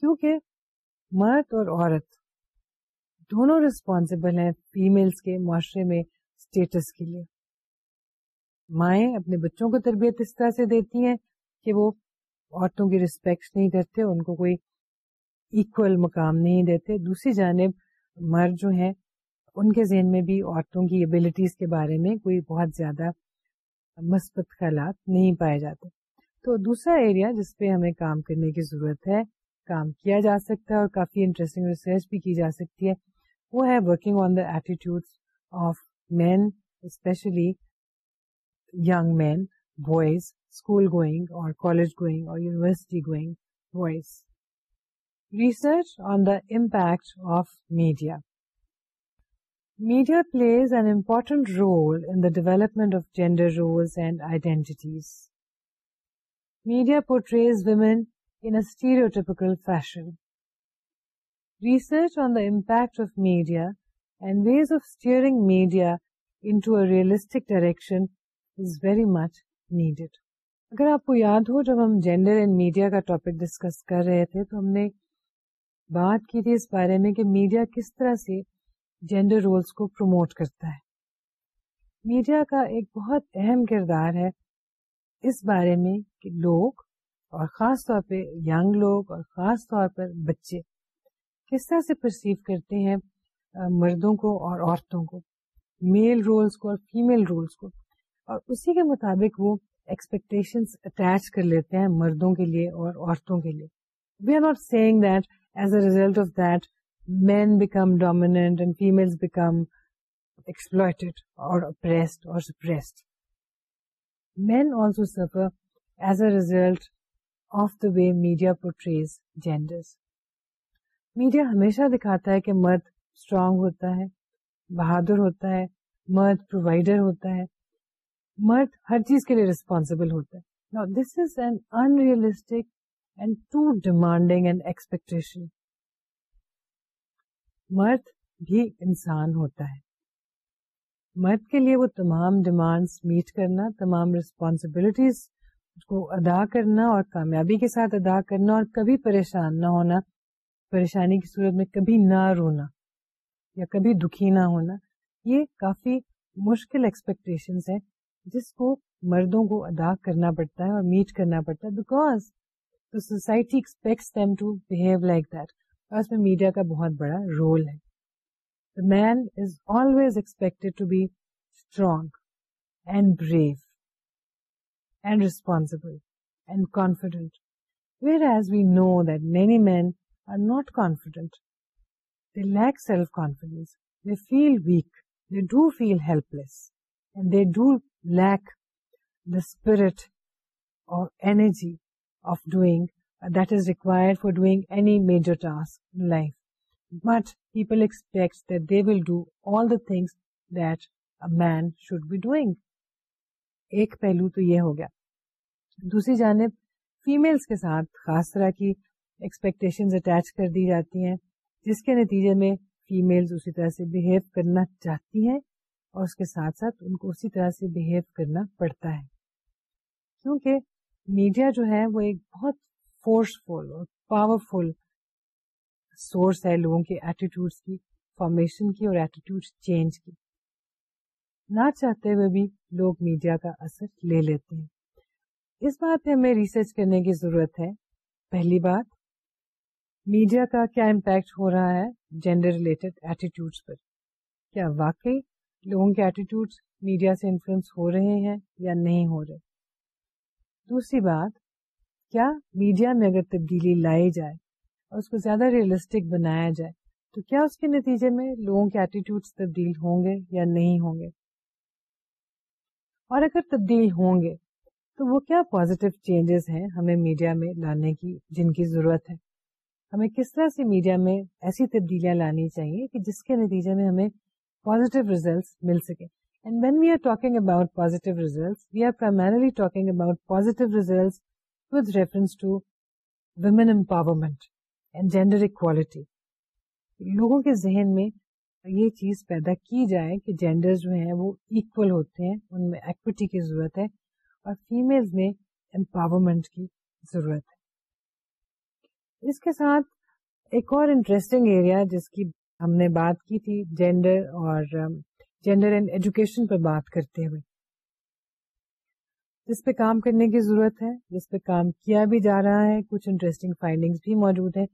کیونکہ مرد اور عورت دونوں رسپانسبل ہیں فیملس کے معاشرے میں اسٹیٹس کے لیے مائیں اپنے بچوں کو تربیت اس طرح سے دیتی ہیں کہ وہ عورتوں کی رسپیکٹ نہیں کرتے ان کو کوئی ایکول مقام نہیں دیتے دوسری جانب مرد جو ہیں ان کے ذہن میں بھی عورتوں کی ابیلیٹیز کے بارے میں کوئی بہت زیادہ مثبت خیالات نہیں پائے جاتے تو دوسرا ایریا جس پہ ہمیں کام کرنے کی ضرورت ہے کام کیا جا سکتا ہے اور کافی انٹرسٹنگ ریسرچ بھی کی جا سکتی ہے وہ ہے working on the attitude of men especially young men boys school going or college going or university going voice. Research on the impact of media. Media plays an important role in the development of gender roles and identities. Media portrays women in a stereotypical fashion. Research on the impact of media and ways of steering media into a realistic direction is very much needed. اگر آپ کو یاد ہو جب ہم gender and media کا topic discuss کر رہے تھے تو ہم نے بات کی تھی اس بارے میں کہ میڈیا کس طرح سے جینڈر رولس کو پروموٹ کرتا ہے میڈیا کا ایک بہت اہم کردار ہے اس بارے میں کہ لوگ اور خاص طور پہ ینگ لوگ اور خاص طور پر بچے کس طرح سے پرسیو کرتے ہیں مردوں کو اور عورتوں کو میل رولس کو اور فیمل رولس کو اور اسی کے مطابق وہ ایکسپیکٹیشن اٹیچ کر لیتے ہیں مردوں کے لیے اور عورتوں کے لیے we are not seeing that as a result of that men become dominant and female become exploited اور اپریسڈ اور suppressed men also suffer as a result of the way media portrays genders media ہمیشہ دکھاتا ہے کہ مرد strong ہوتا ہے بہادر ہوتا ہے مرد پرووائڈر ہوتا ہے مرد ہر چیز کے لیے ریسپانسبل ہوتا ہے this is an and and too demanding expectation مرد بھی انسان ہوتا ہے مرد کے لیے وہ تمام ڈیمانڈس میٹ کرنا تمام ریسپانسبلٹیز کو ادا کرنا اور کامیابی کے ساتھ ادا کرنا اور کبھی پریشان نہ ہونا پریشانی کی صورت میں کبھی نہ رونا یا کبھی دکھی نہ ہونا یہ کافی مشکل ایکسپیکٹیشنس ہیں جس کو مردوں کو ادا کرنا پڑتا ہے اور میٹ کرنا پڑتا ہے بیکاز تو society expects them to behave like that اور اس میں میڈیا کا بہت بڑا رول ہے the man is always expect be strong and brave and responsible and confident whereas we know that many men are not confident they lack self confidence they feel weak they do feel helpless and they do lack اور energy of doing that is require for doing any major task life but people expect they will do all the things men should be doing ایک پہلو تو یہ ہو گیا دوسری جانب families کے ساتھ خاص طرح کی ایکسپیکٹیشن اٹیچ کر دی جاتی ہیں جس کے نتیجے میں فیمل اسی طرح سے بہیو کرنا چاہتی ہیں اور اس کے ساتھ ساتھ ان کو اسی طرح سے بہیو کرنا پڑتا ہے کیونکہ میڈیا جو ہے وہ ایک بہت فورسفل اور پاورفل سورس ہے لوگوں کے کی کی فارمیشن اور ایٹیٹیوڈ چینج کی نہ چاہتے ہوئے بھی لوگ میڈیا کا اثر لے لیتے ہیں اس بات پہ ہمیں ریسرچ کرنے کی ضرورت ہے پہلی بات میڈیا کا کیا امپیکٹ ہو رہا ہے جینڈر ریلیٹڈ ایٹیٹیوڈ پر کیا واقعی لوگوں کے ایٹیٹیوڈ میڈیا سے انفلوئنس ہو رہے ہیں یا نہیں ہو رہے دوسری بات کیا میڈیا میں اگر تبدیلی لائی جائے اور اس کو زیادہ ریئلسٹک بنایا جائے تو کیا اس کے نتیجے میں لوگوں کے ایٹیٹیوڈ تبدیل ہوں گے یا نہیں ہوں گے اور اگر تبدیل ہوں گے تو وہ کیا پازیٹیو چینجز ہیں ہمیں میڈیا میں لانے کی جن کی ضرورت ہے ہمیں کس طرح سے میڈیا میں ایسی تبدیلیاں لانی چاہیے کہ جس کے نتیجے میں ہمیں پوزیٹو ریزلٹس مل سکے لوگوں کے ذہن میں یہ چیز پیدا کی جائے کہ جینڈر جو ہیں وہ ایکول ہوتے ہیں ان میں ایکوٹی کی ضرورت ہے اور فیمل میں امپاورمنٹ کی ضرورت ہے اس کے ساتھ ایک اور انٹرسٹنگ ایریا جس کی ہم نے بات کی تھی جینڈر اور جینڈر اینڈ ایجوکیشن پہ بات کرتے ہوئے جس پہ کام کرنے کی ضرورت ہے جس پہ کام کیا بھی جا رہا ہے کچھ انٹرسٹنگ فائنڈنگ بھی موجود ہیں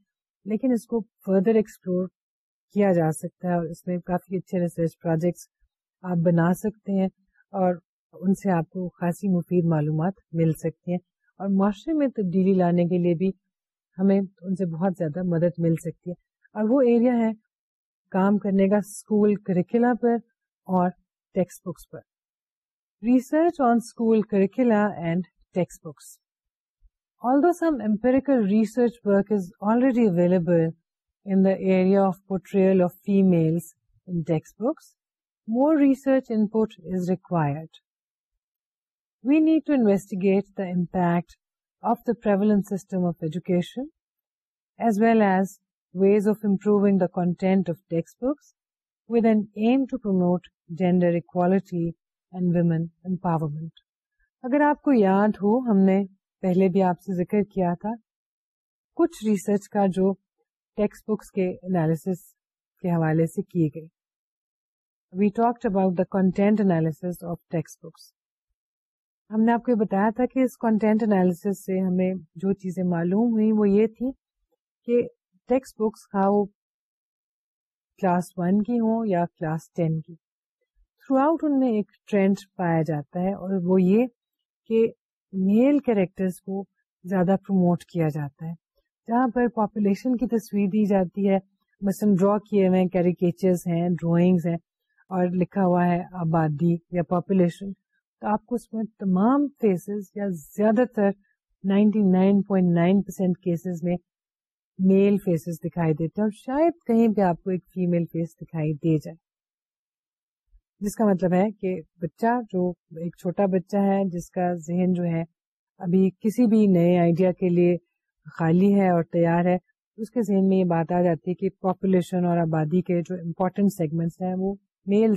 لیکن اس کو فردر ایکسپلور کیا جا سکتا ہے اور اس میں کافی اچھے ریسرچ پروجیکٹس آپ بنا سکتے ہیں اور ان سے آپ کو خاصی مفید معلومات مل سکتی ہیں اور معاشرے میں تبدیلی لانے کے لیے بھی ہمیں ان سے بہت زیادہ مدد مل سکتی ہے اور وہ ایریا ہے کام کرنے کا اسکول کریکولا پر اور text books per research on school curricula and textbooks although some empirical research work is already available in the area of portrayal of female books more research input is required we need to investigate the impact of the prevalence system of education as well as ways of improving the content of textbooks اگر آپ کو یاد ہو ہم نے پہلے بھی آپ سے ذکر کیا تھا کچھ ریسرچ کا جو ٹیکسٹ بکس کے انالیسس کے حوالے سے کیے گئی we talk about the content analysis of textbooks ہم نے آپ کو یہ بتایا تھا کہ اس کانٹینٹ انالیس سے ہمیں جو چیزیں معلوم ہوئی وہ یہ تھی کہ ٹیکسٹ بکس وہ کلاس ون کی ہوں یا کلاس ٹین کی تھرو آؤٹ ان میں ایک ٹرینڈ پایا جاتا ہے اور وہ یہ کہ میل کو زیادہ پروموٹ کیا جاتا ہے جہاں پر پاپولیشن کی تصویر دی جاتی ہے مثلاً ڈرا کیے ہوئے کیریکیچرس ہیں ڈرائنگز ہیں اور لکھا ہوا ہے آبادی یا پاپولیشن تو آپ کو اس میں تمام فیسز یا زیادہ تر 99.9% nine point nine percent cases میں میل فیسز دکھائی دیتے ہیں اور شاید کہیں پہ آپ کو ایک فیمل فیس دکھائی دے جائے جس کا مطلب ہے کہ بچہ جو ایک چھوٹا بچہ ہے جس کا ذہن جو ہے ابھی کسی بھی نئے آئیڈیا کے لیے خالی ہے اور تیار ہے اس کے ذہن میں یہ بات آ جاتی ہے کہ پاپولیشن اور آبادی کے جو امپورٹینٹ سیگمنٹس ہیں وہ میل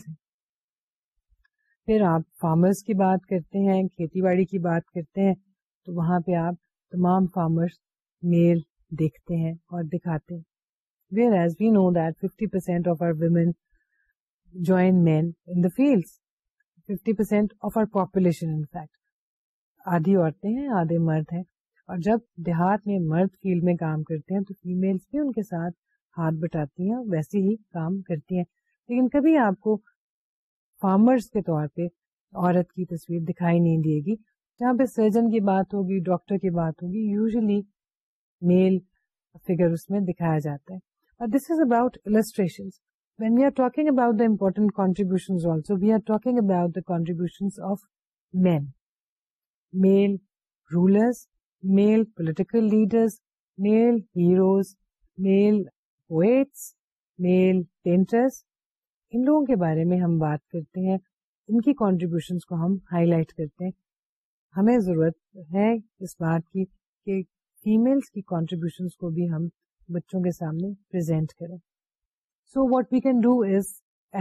پھر آپ فارمرس کی بات کرتے ہیں کھیتی باڑی کی بات کرتے ہیں تو وہاں پہ آپ تمام فارمرس میل دیکھتے ہیں اور دکھاتے ہیں whereas we know that fifty percent of our women join men in the field fifty percent of our population fact آدھی عورتیں ہیں آدھے مرد ہیں اور جب دیہات میں مرد فیلڈ میں کام کرتے ہیں تو فیمیلس بھی ان کے ساتھ ہاتھ بٹاتی ہیں اور ویسے ہی کام کرتی ہیں لیکن کبھی آپ کو فارمرس کے طور پہ عورت کی تصویر دکھائی نہیں دے گی جہاں پہ سرجن کی بات ہوگی ڈاکٹر کی بات ہوگی یوزلی میل فیگر اس میں دکھایا جاتا ہے this is about illustration when we are talking about the important contribution also we are talking about the contribution of men male rulers male political leaders male heroes male poets male painters ان لوگوں کے بارے میں ہم بات کرتے ہیں ان کی contributions کو ہم ہائی لائٹ کرتے ہیں ہمیں ضرورت ہے اس بات کی کہ فیملس کی کانٹریبیوشن کو بھی ہم بچوں کے سامنے پرزینٹ کریں so what we can do do is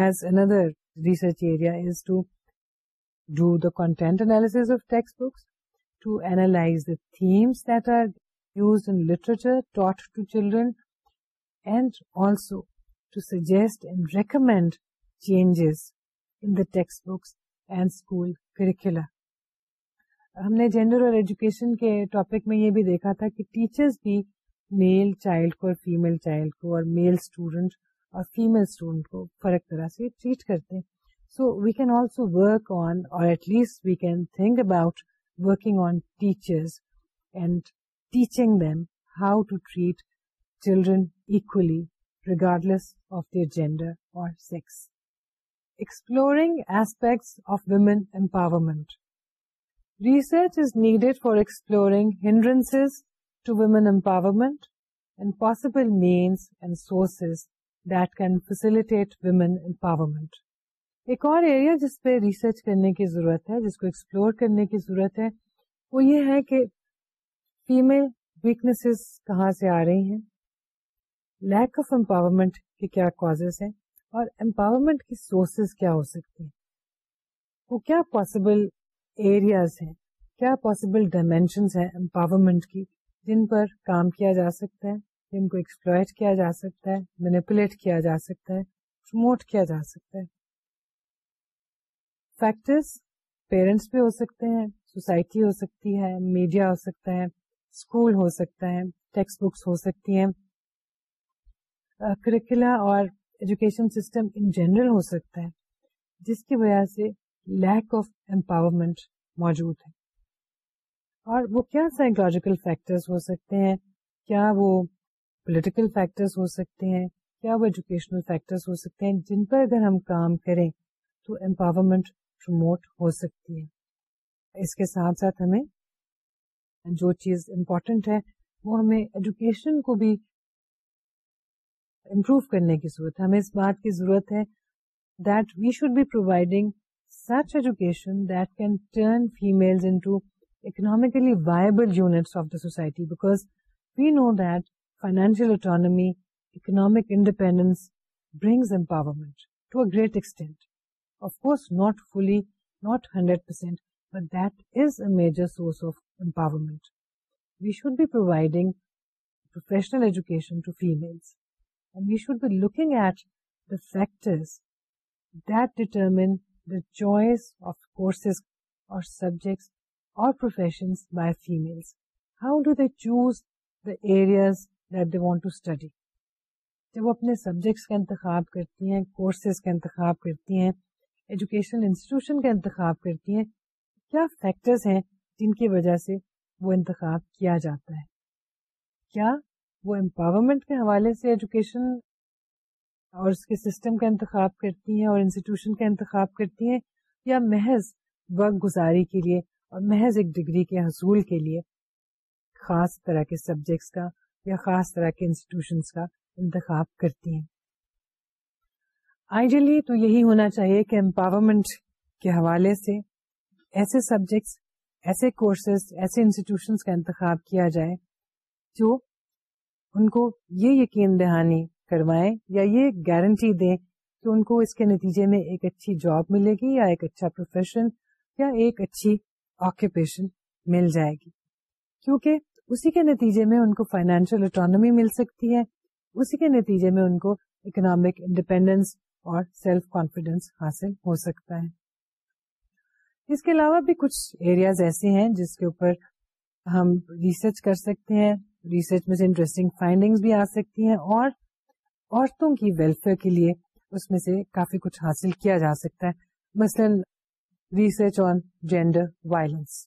is as under research area to to to to the the the content of text text books books analyze themes that are used in in literature taught children and and and also suggest recommend changes school curricular ہم نے gender اور education کے topic میں یہ بھی دیکھا تھا کہ ٹیچرس بھی میل چائلڈ کو اور فیمل چائلڈ کو اور میل اسٹوڈنٹ اور فیمل اسٹوڈنٹ کو فرق طرح سے ٹریٹ کرتے ہیں so we can also work on or at least we can think about working on teachers and teaching them how to treat children regardless of their gender or sex exploring aspects of women empowerment research is needed for exploring to to empowerment empowerment possible means and sources that can facilitate women empowerment ایک اور area جس پہ research کرنے کی ضرورت ہے جس کو ایکسپلور کرنے کی ضرورت ہے وہ یہ ہے کہ فیمل ویکنیسز کہاں سے آ رہی ہیں لیک آف امپاورمنٹ کے کیا کازز ہیں اور امپاورمنٹ کی سورسز کیا ہو سکتی ہیں وہ کیا پاسبل ایریاز ہیں کیا پاسبل ڈائمینشنس ہیں امپاورمنٹ کی جن پر کام کیا جا سکتا ہے جن کو ایکسپلوئٹ کیا جا سکتا ہے فیکٹرس پیرنٹس بھی ہو سکتے ہیں سوسائٹی ہو سکتی ہے میڈیا ہو سکتا ہے اسکول ہو سکتا ہے ٹیکسٹ بکس ہو سکتی ہیں کریکولا اور ایجوکیشن سسٹم ان جنرل ہو سکتا ہے جس کی وجہ سے لیک آف امپاورمنٹ موجود ہے اور وہ کیا سائیکولوجیکل فیکٹرز ہو سکتے ہیں کیا وہ پولیٹیکل فیکٹرز ہو سکتے ہیں کیا وہ ایجوکیشنل فیکٹرز ہو سکتے ہیں جن پر اگر ہم کام کریں تو امپاورمنٹ پروموٹ ہو سکتی ہے اس کے ساتھ ساتھ ہمیں جو چیز امپورٹینٹ ہے وہ ہمیں ایجوکیشن کو بھی امپروو کرنے کی ضرورت ہے ہمیں اس بات کی ضرورت ہے that we should be providing such education that can turn females into economically viable units of the society, because we know that financial autonomy, economic independence brings empowerment to a great extent. Of course, not fully, not 100%, but that is a major source of empowerment. We should be providing professional education to females, and we should be looking at the factors that determine جب وہ اپنے subjects کا انتخاب کرتی ہیں courses کا انتخاب کرتی ہیں ایجوکیشنل انسٹیٹیوشن کا انتخاب کرتی ہیں کیا فیکٹرز ہیں جن کی وجہ سے وہ انتخاب کیا جاتا ہے کیا وہ امپاورمنٹ کے حوالے سے ایجوکیشن اور اس کے سسٹم کا انتخاب کرتی ہیں اور انسٹیٹیوشن کا انتخاب کرتی ہیں یا محض وقت گزاری کے لیے اور محض ایک ڈگری کے حصول کے لیے خاص طرح کے سبجیکٹس کا یا خاص طرح کے انسٹیٹیوشنس کا انتخاب کرتی ہیں آئیڈیلی تو یہی ہونا چاہیے کہ امپاورمنٹ کے حوالے سے ایسے سبجیکٹس ایسے کورسز ایسے انسٹیٹیوشنس کا انتخاب کیا جائے جو ان کو یہ یقین دہانی کروائیں یا یہ گارنٹی دیں کہ ان کو اس کے نتیجے میں ایک اچھی جاب ملے گی یا ایک اچھا پروفیشن یا ایک اچھی آکوپیشن مل جائے گی کیونکہ اسی کے نتیجے میں ان کو فائنینشیل اٹانمی مل سکتی ہے اسی کے نتیجے میں ان کو اکنامک انڈیپینڈینس اور سیلف کانفیڈینس حاصل ہو سکتا ہے اس کے علاوہ بھی کچھ ایریاز ایسے ہیں جس کے اوپر ہم ریسرچ کر سکتے ہیں ریسرچ میں سے انٹرسٹنگ فائنڈنگ بھی آ سکتی ہیں اور عورتوں کی ویلفیئر کے لیے اس میں سے کافی کچھ حاصل کیا جا سکتا ہے مثلا research on gender violence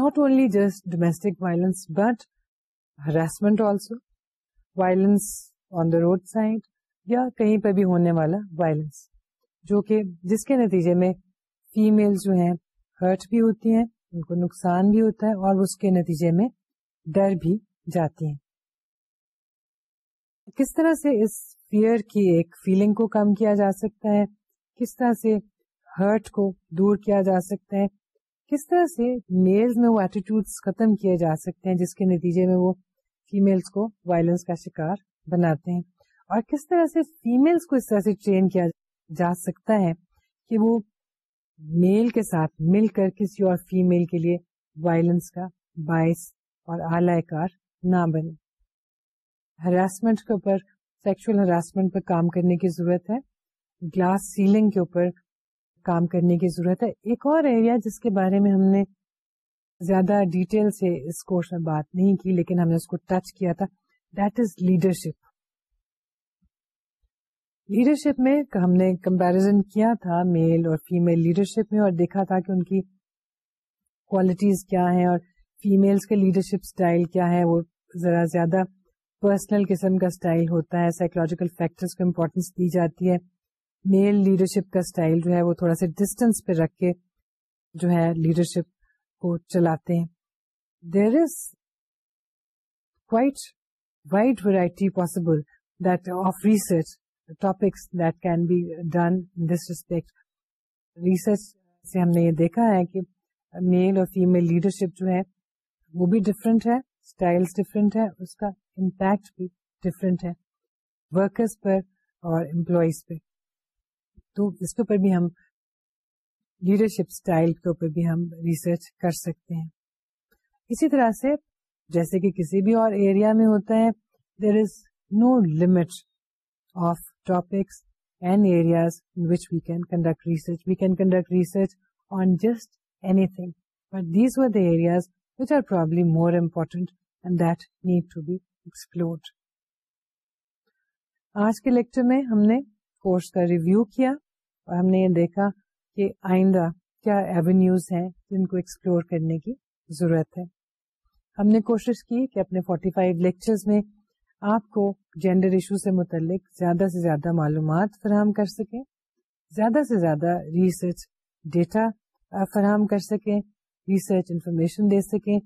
not only just domestic on the road side یا کہیں پہ بھی ہونے والا وائلنس جو کہ جس کے نتیجے میں فیمل جو ہیں ہرٹ بھی ہوتی ہیں ان کو نقصان بھی ہوتا ہے اور اس کے نتیجے میں ڈر بھی جاتی ہیں کس طرح سے اس فیئر کی ایک فیلنگ کو کم کیا جا سکتا ہے کس طرح سے ہرٹ کو دور کیا جا سکتا ہے کس طرح سے میلز میں وہ ایٹیٹیوڈ ختم کیے جا سکتے ہیں جس کے نتیجے میں وہ فیملس کو وائلنس کا شکار بناتے ہیں اور کس طرح سے فیملس کو اس طرح سے ٹرین کیا جا سکتا ہے کہ وہ میل کے ساتھ مل کر کسی اور فیمل کے لیے وائلنس کا باعث اور اعلی کار نہ بنے ہراسمنٹ کے اوپر سیکچل ہراسمنٹ پر کام کرنے کی ضرورت ہے گلاس سیلنگ کے اوپر کام کرنے کی ضرورت ہے ایک اور ایریا جس کے بارے میں ہم نے زیادہ ڈیٹیل سے اس کورس میں بات نہیں کی لیکن ہم نے اس کو ٹچ کیا تھا دیٹ از لیڈرشپ لیڈرشپ میں ہم نے کمپیرزن کیا تھا میل اور فیمل لیڈرشپ میں اور دیکھا تھا کہ ان کی کوالٹیز کیا ہیں اور فیمیلس کے لیڈرشپ اسٹائل کیا ہے وہ ذرا زیادہ پرسنل قسم کا اسٹائل ہوتا ہے سائیکولوجیکل فیکٹرس کو امپورٹینس دی جاتی ہے میل لیڈرشپ کا اسٹائل جو ہے وہ تھوڑا سا ڈسٹینس پہ رکھ کے جو ہے لیڈرشپ کو چلاتے ہیں there is quite wide variety possible that of research topics that can be done this respect research سے ہم نے یہ دیکھا ہے کہ میل اور فیمل لیڈرشپ جو ہے وہ بھی ڈفرینٹ ہے اسٹائل ڈفرینٹ ہے اس کا امپیکٹ بھی ڈفرینٹ ہے ورکرس پر اور امپلائیز پہ تو اس کے اوپر بھی ہم لیڈرشپ اسٹائل کے اوپر بھی ہم ریسرچ کر سکتے ہیں اسی طرح سے جیسے کہ کسی بھی اور ایریا میں ہوتا ہے there is no limit of topics and areas which we can conduct research we can conduct research on just anything but these were the areas which are probably more important and that need to be آج کے lecture میں ہم نے course کا review کیا اور ہم نے یہ دیکھا کہ آئندہ کیا ایونیوز ہیں جن کو ایکسپلور کرنے کی ضرورت ہے ہم نے کوشش کی کہ اپنے 45 فائیو لیکچر میں آپ کو جینڈر ایشو سے متعلق زیادہ سے زیادہ معلومات فراہم کر سکیں زیادہ سے زیادہ ریسرچ ڈیٹا فراہم کر سکیں ریسرچ انفارمیشن دے سکیں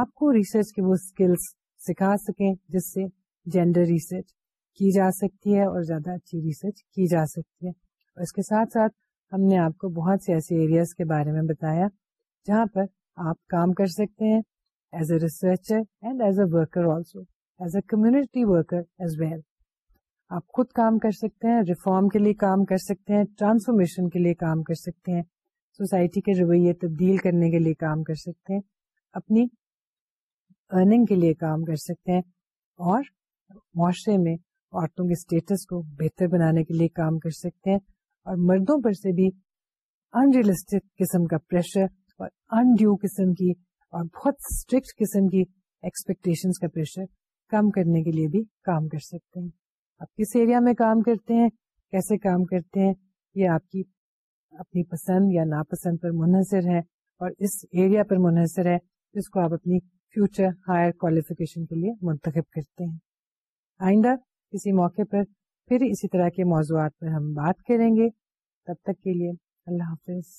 آپ کو ریسرچ کے وہ اسکلس سکھا سکیں جس سے جینڈر ریسرچ کی جا سکتی ہے اور زیادہ اچھی ریسرچ کی جا سکتی ہے اور اس کے ساتھ ساتھ ہم نے آپ کو بہت سے ایسے ایریاز کے بارے میں بتایا جہاں پر آپ کام کر سکتے ہیں as a researcher and as a worker also as a community worker as well آپ خود کام کر سکتے ہیں ریفارم کے لیے کام کر سکتے ہیں ٹرانسفارمیشن کے لیے کام کر سکتے ہیں سوسائٹی کے رویے تبدیل کرنے کے لیے کام کر سکتے ہیں اپنی ارننگ کے لیے کام کر سکتے ہیں اور معاشرے میں عورتوں کے اسٹیٹس کو بہتر بنانے کے لیے کام کر سکتے ہیں اور مردوں پر سے بھی انریلسٹک قسم کا پریشر اور انڈیو قسم کی اور بہت اسٹرکٹ قسم کی ایکسپیکٹیشن کا پریشر کم کرنے کے لیے بھی کام کر سکتے ہیں آپ کس ایریا میں کام کرتے ہیں کیسے کام کرتے ہیں یہ آپ کی اپنی پسند یا ناپسند پر منحصر ہے اور اس ایریا پر منحصر ہے جس کو آپ اپنی فیوچر ہائر کوالیفیکیشن کے لیے منتخب کرتے ہیں آئندہ کسی موقع پر پھر اسی طرح کے موضوعات پر ہم بات کریں گے تب تک کے لیے اللہ حافظ